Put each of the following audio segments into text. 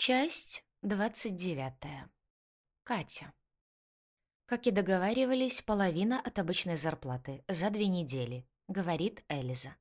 Часть 29. Катя. Как и договаривались, половина от обычной зарплаты за две недели, говорит Элиза.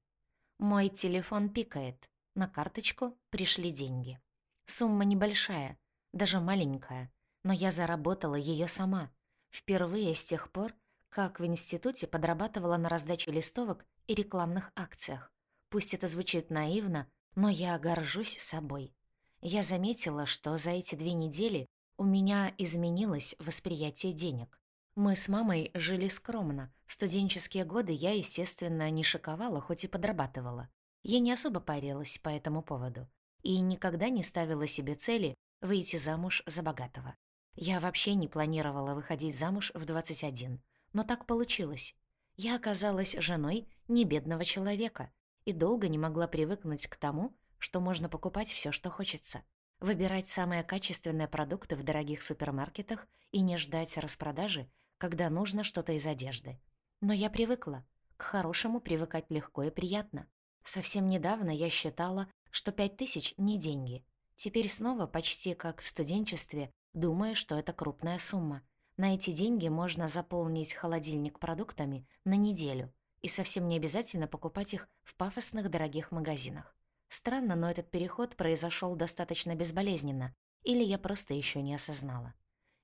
Мой телефон пикает. На карточку пришли деньги. Сумма небольшая, даже маленькая, но я заработала ее сама. Впервые с тех пор, как в институте подрабатывала на раздаче листовок и рекламных акциях. Пусть это звучит наивно, но я горжусь собой. Я заметила, что за эти две недели у меня изменилось восприятие денег. Мы с мамой жили скромно. В студенческие годы я, естественно, не шиковала, хоть и подрабатывала. Я не особо парилась по этому поводу. И никогда не ставила себе цели выйти замуж за богатого. Я вообще не планировала выходить замуж в 21. Но так получилось. Я оказалась женой небедного человека и долго не могла привыкнуть к тому, что можно покупать все, что хочется, выбирать самые качественные продукты в дорогих супермаркетах и не ждать распродажи, когда нужно что-то из одежды. Но я привыкла. К хорошему привыкать легко и приятно. Совсем недавно я считала, что пять тысяч не деньги. Теперь снова, почти как в студенчестве, думаю, что это крупная сумма. На эти деньги можно заполнить холодильник продуктами на неделю, и совсем не обязательно покупать их в пафосных дорогих магазинах. Странно, но этот переход произошел достаточно безболезненно, или я просто еще не осознала.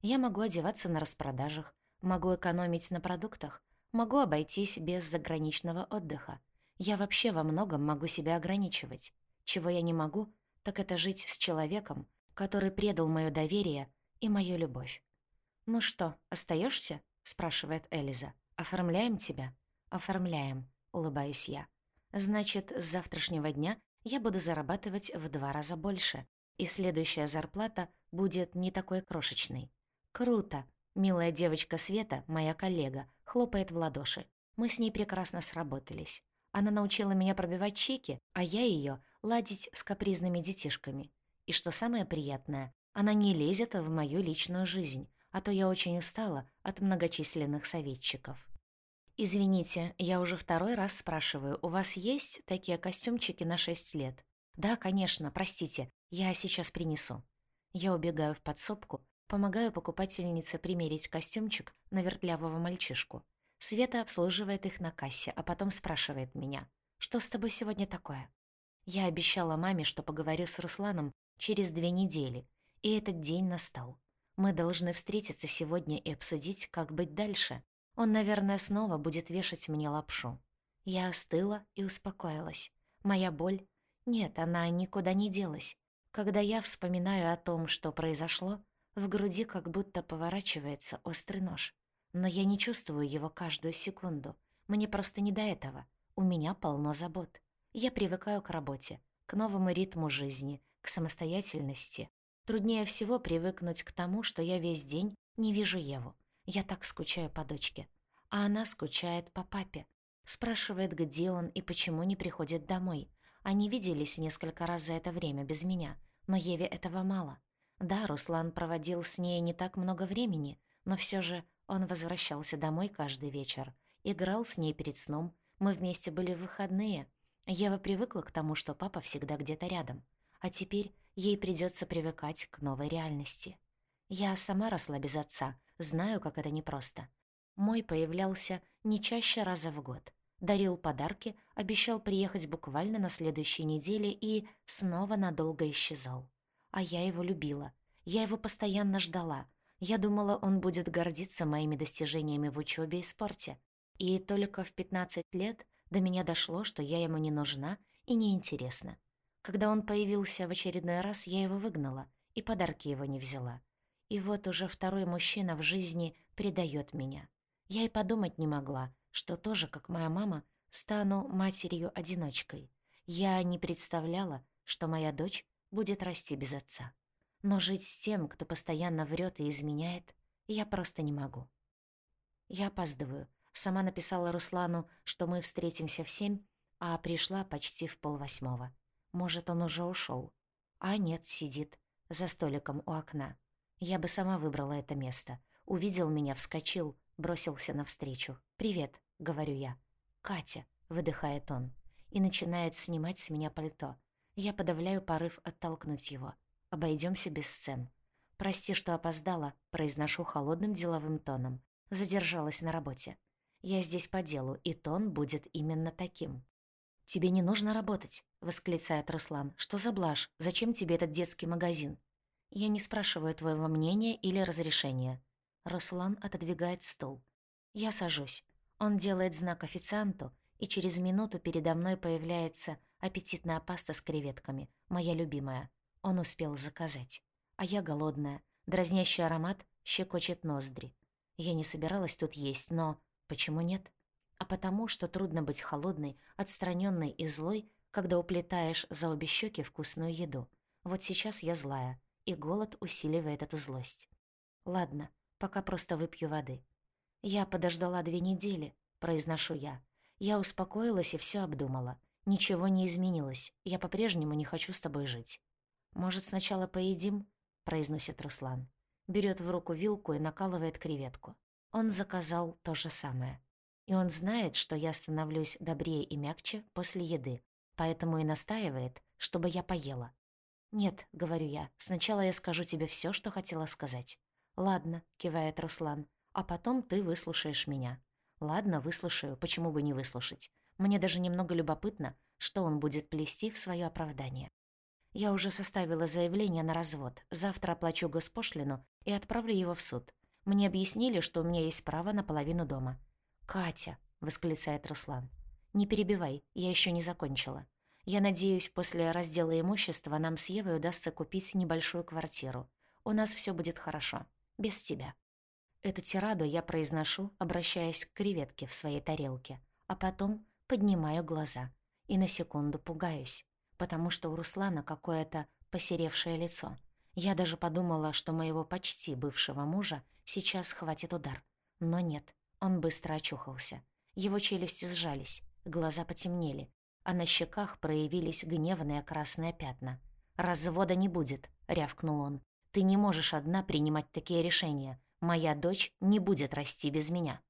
Я могу одеваться на распродажах, могу экономить на продуктах, могу обойтись без заграничного отдыха. Я вообще во многом могу себя ограничивать. Чего я не могу, так это жить с человеком, который предал моё доверие и мою любовь. «Ну что, остаешься? спрашивает Элиза. «Оформляем тебя?» «Оформляем», — улыбаюсь я. «Значит, с завтрашнего дня я буду зарабатывать в два раза больше, и следующая зарплата будет не такой крошечной. Круто! Милая девочка Света, моя коллега, хлопает в ладоши. Мы с ней прекрасно сработались. Она научила меня пробивать чеки, а я ее ладить с капризными детишками. И что самое приятное, она не лезет в мою личную жизнь, а то я очень устала от многочисленных советчиков. «Извините, я уже второй раз спрашиваю, у вас есть такие костюмчики на 6 лет?» «Да, конечно, простите, я сейчас принесу». Я убегаю в подсобку, помогаю покупательнице примерить костюмчик на вертлявого мальчишку. Света обслуживает их на кассе, а потом спрашивает меня, «Что с тобой сегодня такое?» Я обещала маме, что поговорю с Русланом через две недели, и этот день настал. Мы должны встретиться сегодня и обсудить, как быть дальше. Он, наверное, снова будет вешать мне лапшу. Я остыла и успокоилась. Моя боль? Нет, она никуда не делась. Когда я вспоминаю о том, что произошло, в груди как будто поворачивается острый нож. Но я не чувствую его каждую секунду. Мне просто не до этого. У меня полно забот. Я привыкаю к работе, к новому ритму жизни, к самостоятельности. Труднее всего привыкнуть к тому, что я весь день не вижу Еву. Я так скучаю по дочке. А она скучает по папе. Спрашивает, где он и почему не приходит домой. Они виделись несколько раз за это время без меня, но Еве этого мало. Да, Руслан проводил с ней не так много времени, но все же он возвращался домой каждый вечер, играл с ней перед сном, мы вместе были в выходные. Ева привыкла к тому, что папа всегда где-то рядом. А теперь ей придется привыкать к новой реальности. Я сама росла без отца, Знаю, как это непросто. Мой появлялся не чаще раза в год. Дарил подарки, обещал приехать буквально на следующей неделе и снова надолго исчезал. А я его любила. Я его постоянно ждала. Я думала, он будет гордиться моими достижениями в учебе и спорте. И только в 15 лет до меня дошло, что я ему не нужна и неинтересна. Когда он появился в очередной раз, я его выгнала и подарки его не взяла. И вот уже второй мужчина в жизни предает меня. Я и подумать не могла, что тоже, как моя мама, стану матерью-одиночкой. Я не представляла, что моя дочь будет расти без отца. Но жить с тем, кто постоянно врет и изменяет, я просто не могу. Я опаздываю. Сама написала Руслану, что мы встретимся в семь, а пришла почти в полвосьмого. Может, он уже ушел. А нет, сидит за столиком у окна. Я бы сама выбрала это место. Увидел меня, вскочил, бросился навстречу. «Привет», — говорю я. «Катя», — выдыхает он. И начинает снимать с меня пальто. Я подавляю порыв оттолкнуть его. обойдемся без сцен. «Прости, что опоздала», — произношу холодным деловым тоном. Задержалась на работе. Я здесь по делу, и тон будет именно таким. «Тебе не нужно работать», — восклицает Руслан. «Что за блажь? Зачем тебе этот детский магазин?» «Я не спрашиваю твоего мнения или разрешения». Руслан отодвигает стул. Я сажусь. Он делает знак официанту, и через минуту передо мной появляется аппетитная паста с креветками, моя любимая. Он успел заказать. А я голодная. Дразнящий аромат щекочет ноздри. Я не собиралась тут есть, но почему нет? А потому, что трудно быть холодной, отстраненной и злой, когда уплетаешь за обе щеки вкусную еду. Вот сейчас я злая, и голод усиливает эту злость. Ладно, пока просто выпью воды. Я подождала две недели, произношу я. Я успокоилась и все обдумала. Ничего не изменилось, я по-прежнему не хочу с тобой жить. «Может, сначала поедим?» — произносит Руслан. Берет в руку вилку и накалывает креветку. Он заказал то же самое. И он знает, что я становлюсь добрее и мягче после еды, поэтому и настаивает, чтобы я поела. «Нет», — говорю я, — «сначала я скажу тебе все, что хотела сказать». «Ладно», — кивает Руслан, — «а потом ты выслушаешь меня». «Ладно, выслушаю, почему бы не выслушать? Мне даже немного любопытно, что он будет плести в свое оправдание». Я уже составила заявление на развод. Завтра оплачу госпошлину и отправлю его в суд. Мне объяснили, что у меня есть право на половину дома. «Катя», — восклицает Руслан, — «не перебивай, я еще не закончила. Я надеюсь, после раздела имущества нам с Евой удастся купить небольшую квартиру. У нас все будет хорошо. Без тебя». Эту тираду я произношу, обращаясь к креветке в своей тарелке, а потом поднимаю глаза и на секунду пугаюсь, потому что у Руслана какое-то посеревшее лицо. Я даже подумала, что моего почти бывшего мужа сейчас хватит удар. Но нет, он быстро очухался. Его челюсти сжались, глаза потемнели, а на щеках проявились гневные красные пятна. «Развода не будет», — рявкнул он. «Ты не можешь одна принимать такие решения. Моя дочь не будет расти без меня».